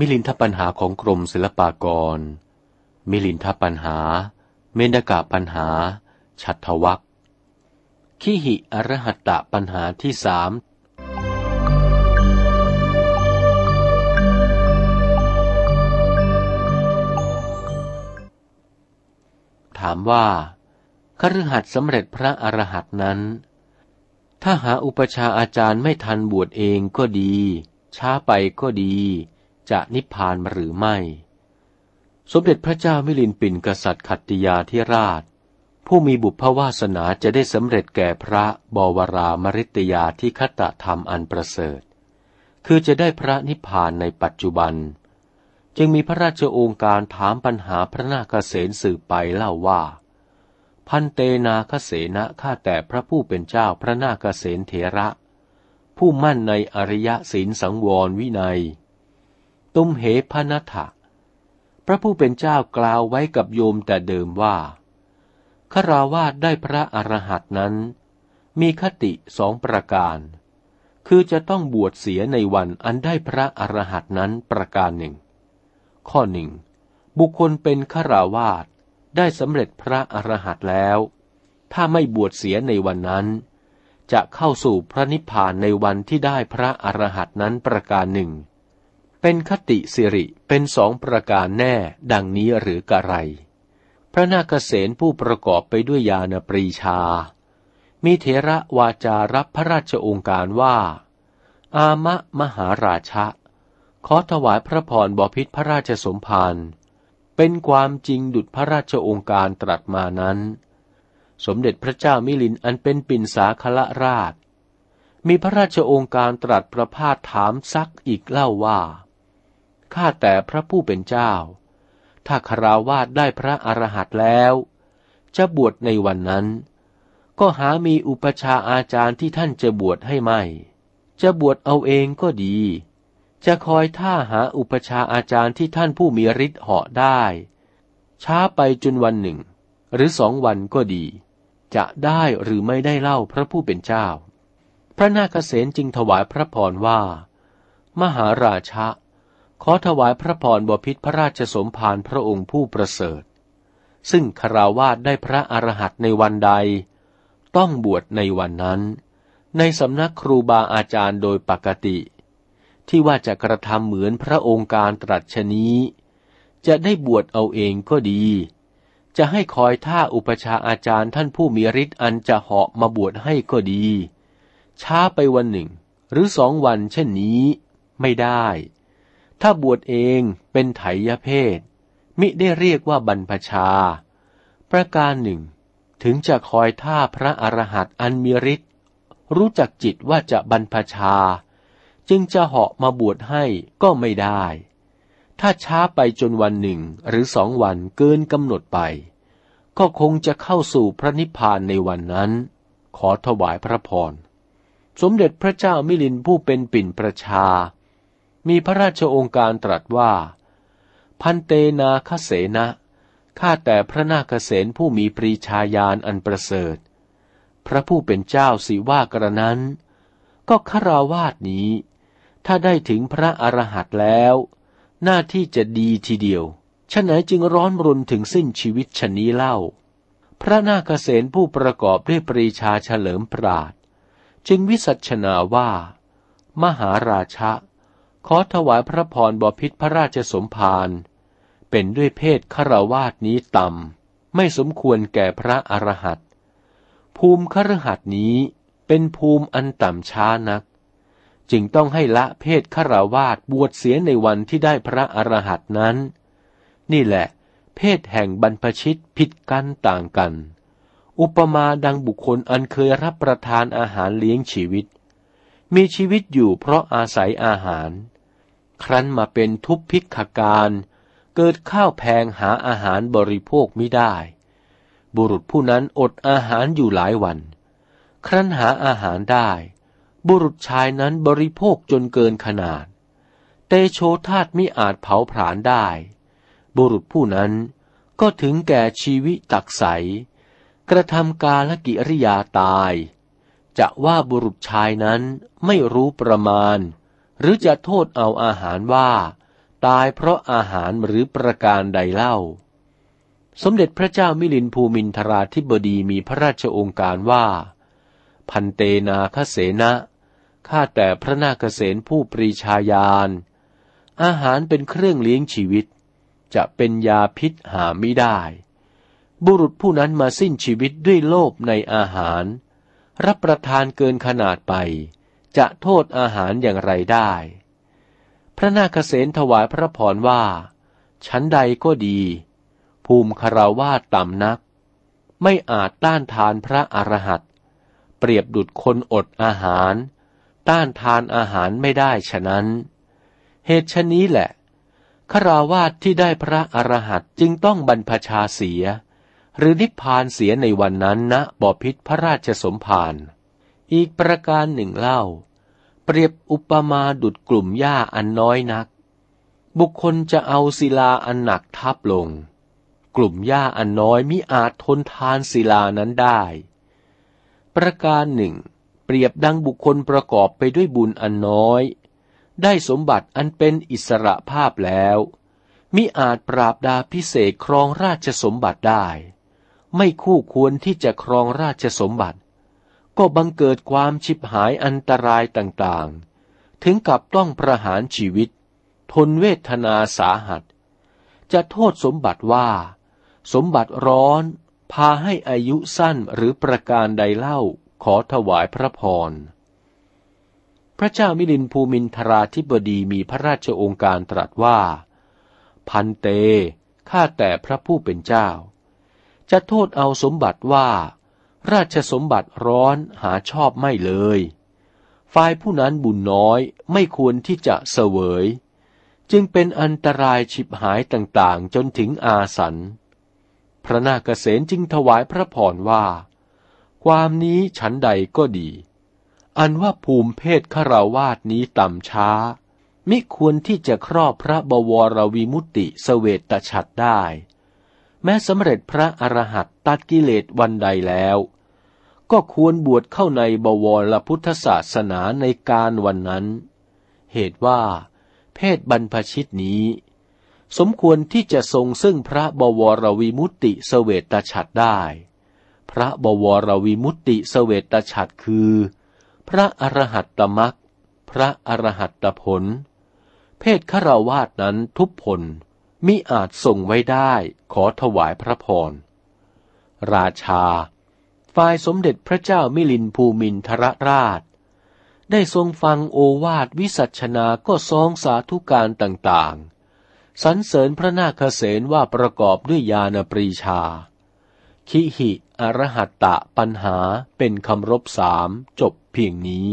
มิลินทปัญหาของกรมศิลปากร มิลินทปัญหา เมนกะปัญหาฉัตทวักขีหิอรหัตตปัญหาที่สามถามว่าคฤหัสถ์สำเร็จพระอรหันต์นั้น ถ้าหาอุปชาอาจารย์ไม่ทันบวชเองก็ดี ช้าไปก็ดี จะนิพพานหรือไม่ สมเด็จพระเจ้ามิลินปินกษัตริย์ขัตติยาธิราช ผู้มีบุพวาสนาจะได้สำเร็จแก่พระบวรามริตยาที่คตธรรมอันประเสริฐ คือจะได้พระนิพพานในปัจจุบัน จึงมีพระราชโองการถามปัญหาพระนาคเษนสืบไปเล่าว่า พันเตนาคเสนะข้าแต่พระผู้เป็นเจ้าพระนาคเสนเถระผู้มั่นในอริยศีลสังวรวินัย ตุมเหพนัทะพระผู้เป็นเจ้ากล่าวไว้กับโยมแต่เดิมว่าขราวาสได้พระอรหันต์นั้น มีคติสองประการ คือจะต้องบวชเสียในวันอันได้พระอรหันต์นั้นประการหนึ่ง ข้อหนึ่ง บุคคลเป็นขราวาสได้สำเร็จพระอรหันต์แล้ว ถ้าไม่บวชเสียในวันนั้น จะเข้าสู่พระนิพพานในวันที่ได้พระอรหันต์นั้นประการหนึ่ง เป็นคติสิริเป็นสองประการแน่ดังนี้หรือกะไร พระนาคเษนผู้ประกอบไปด้วยญาณปรีชา มีเถระวาจารับพระราชองค์การว่า อามะมหาราชะ ขอถวายพระพรบพิษพระราชสมภารเป็นความจริงดุจพระราชองค์การตรัสมานั้น สมเด็จพระเจ้ามิลินอันเป็นปิ่นสาคละราช มีพระราชองค์การตรัสประพาสถามซักอีกเล่าว่า ข้าแต่พระผู้เป็นเจ้า ถ้าคราวาสได้พระอรหันต์แล้ว จะบวชในวันนั้น ก็หามีอุปชาอาจารย์ที่ท่านจะบวชให้ไม่ จะบวชเอาเองก็ดี จะคอยท่าหาอุปชาอาจารย์ที่ท่านผู้มีฤทธิ์เหาะได้ ช้าไปจนวันหนึ่ง หรือสองวันก็ดี จะได้หรือไม่ได้เล่าพระผู้เป็นเจ้า พระนาคเษนจึงถวายพระพรว่า มหาราชะ ขอถวายพระพรบพิษพระราชสมภารพระองค์ผู้ประเสริฐ ซึ่งคราวาสได้พระอรหันต์ในวันใด ต้องบวชในวันนั้น ในสำนักครูบาอาจารย์โดยปกติ ที่ว่าจะกระทำเหมือนพระองค์การตรัสชนี้ จะได้บวชเอาเองก็ดี จะให้คอยท่าอุปชาอาจารย์ท่านผู้มีฤทธิ์อันจะเหาะมาบวชให้ก็ดี ช้าไปวันหนึ่ง หรือสองวันเช่นนี้ ไม่ได้ ถ้าบวชเองเป็นไถยเพศ มิได้เรียกว่าบรรพชา ประการหนึ่ง ถึงจะคอยท่าพระอรหันต์อันมีฤทธิ์รู้จักจิตว่าจะบรรพชา จึงจะเหาะมาบวชให้ก็ไม่ได้ ถ้าช้าไปจนวันหนึ่งหรือสองวันเกินกำหนดไป ก็คงจะเข้าสู่พระนิพพานในวันนั้น ขอถวายพระพร สมเด็จพระเจ้ามิลินผู้เป็นปิ่นประชา มีพระราชองค์การตรัสว่า พันเตนาคเสนะข้าแต่พระนาคเสนผู้มีปรีชาญาณอันประเสริฐ พระผู้เป็นเจ้าสิว่ากระนั้น ก็คราวาสนี้ ถ้าได้ถึงพระอรหันต์แล้ว หน้าที่จะดีทีเดียวฉะไหนจึงร้อนรนถึงสิ้นชีวิตชนนี้เล่า พระนาคเษนผู้ประกอบด้วยปรีชาเฉลิมปราด จึงวิสัชนาว่า มหาราชะ ขอถวายพระพรบพิษพระราชสมภาร เป็นด้วยเพศคาวาสนี้ต่ำ ไม่สมควรแก่พระอรหันต์ภูมิครหัสนี้เป็นภูมิอันต่ำช้านัก จึงต้องให้ละเพศขราวาสบวชเสียในวันที่ได้พระอรหันต์นั้น นี่แหละ เพศแห่งบรรพชิตผิดกันต่างกัน อุปมาดังบุคคลอันเคยรับประทานอาหารเลี้ยงชีวิต มีชีวิตอยู่เพราะอาศัยอาหาร ครั้นมาเป็นทุพพิกการ เกิดข้าวแพงหาอาหารบริโภคไม่ได้ บุรุษผู้นั้นอดอาหารอยู่หลายวัน ครั้นหาอาหารได้ บุรุษชายนั้นบริโภคจนเกินขนาด เตโชธาตมิอาจเผาผลาญได้ บุรุษผู้นั้นก็ถึงแก่ชีวิตตักใส กระทำกาลกิริยาตาย จะว่าบุรุษชายนั้นไม่รู้ประมาณ หรือจะโทษเอาอาหารว่า ตายเพราะอาหารหรือประการใดเล่า สมเด็จพระเจ้ามิลินภูมินทราธิบดีมีพระราชองค์การว่า พันเตนาคเสนะข้าแต่พระนาคเษนผู้ปรีชาญาณอาหารเป็นเครื่องเลี้ยงชีวิต จะเป็นยาพิษหาไม่ได้ บุรุษผู้นั้นมาสิ้นชีวิตด้วยโลภในอาหาร รับประทานเกินขนาดไป จะโทษอาหารอย่างไรได้ พระนาคเษนถวายพระพรว่า ชั้นใดก็ดี ภูมิคาราวาต่ำนัก ไม่อาจต้านทานพระอรหันต์เปรียบดุดคนอดอาหาร ต้านทานอาหารไม่ได้ฉะนั้น เหตุชนี้แหละขราวาสที่ได้พระอรหันต์จึงต้องบรรพชาเสีย หรือนิพพานเสียในวันนั้นณบ่อพิษพระราชสมภาร อีกประการหนึ่งเล่า เปรียบอุปมาดุดกลุ่มหญ้าอันน้อยนัก บุคคลจะเอาศิลาอันหนักทับลง กลุ่มหญ้าอันน้อยมิอาจทนทานศิลานั้นได้ ประการหนึ่ง เปรียบดังบุคคลประกอบไปด้วยบุญอันน้อย ได้สมบัติอันเป็นอิสระภาพแล้วมิอาจปราบดาพิเศษครองราชสมบัติได้ ไม่คู่ควรที่จะครองราชสมบัติ ก็บังเกิดความชิบหายอันตรายต่างๆ ถึงกับต้องประหารชีวิต ทนเวทนาสาหัส จะโทษสมบัติว่า สมบัติร้อนพาให้อายุสั้นหรือประการใดเล่าขอถวายพระพร พระเจ้ามิลินภูมินทราธิบดีมีพระราชองค์การตรัสว่า พันเต ข้าแต่พระผู้เป็นเจ้า จะโทษเอาสมบัติว่า ราชสมบัติร้อนหาชอบไม่เลย ฝ่ายผู้นั้นบุญน้อยไม่ควรที่จะเสวย จึงเป็นอันตรายฉิบหายต่างๆ จนถึงอาสัน พระนาคเษนจึงถวายพระพรว่า ความนี้ฉันใดก็ดี อันว่าภูมิเพศขราวาสนี้ต่ำช้า มิควรที่จะครอบพระบวรวิมุตติสเวตฉัตรได้แม้สำเร็จพระอรหัตตัดกิเลสวันใดแล้ว ก็ควรบวชเข้าในบวรพุทธศาสนาในการวันนั้น เหตุว่า เพศบรรพชิตนี้ สมควรที่จะทรงซึ่งพระบวรวิมุตติสเวตฉัตรได้ พระบวรวิมุตติสเวตฉัตรคือ พระอรหัตตมักพระอรหัตตผล เพศขราวาสนั้นทุพพลมิอาจส่งไว้ได้ขอถวายพระพร ราชา ฝ่ายสมเด็จพระเจ้ามิลินภูมินทรราช ได้ทรงฟังโอวาทวิสัชนาก็ซองสาธุการต่างๆ สรรเสริญพระนาคเษนว่าประกอบด้วยญาณปรีชา คิหิอรหัตตะปัญหาเป็นคำรบสามจบเพียงนี้